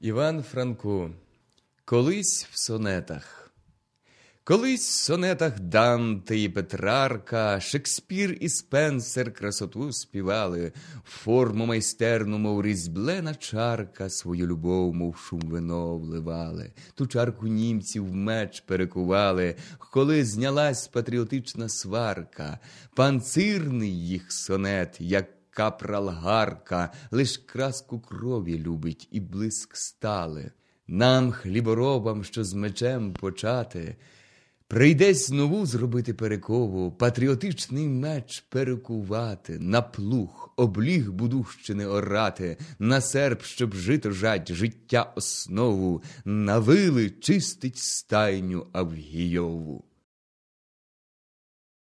Іван Франко, колись в сонетах. Колись в сонетах Данте і Петрарка, Шекспір і Спенсер красоту співали, форму майстерну, мов різьблена чарка, свою любов, мов шум вино вливали, ту чарку німців в меч перекували, коли знялась патріотична сварка, панцирний їх сонет, як капралгарка, лиш краску крові любить і блиск стали. Нам, хліборобам, що з мечем почати, прийдесь нову зробити перекову, патріотичний меч перекувати, на плуг, обліг будущини орати, на серп, щоб жито жать, життя основу, на вили чистить стайню Авгійову.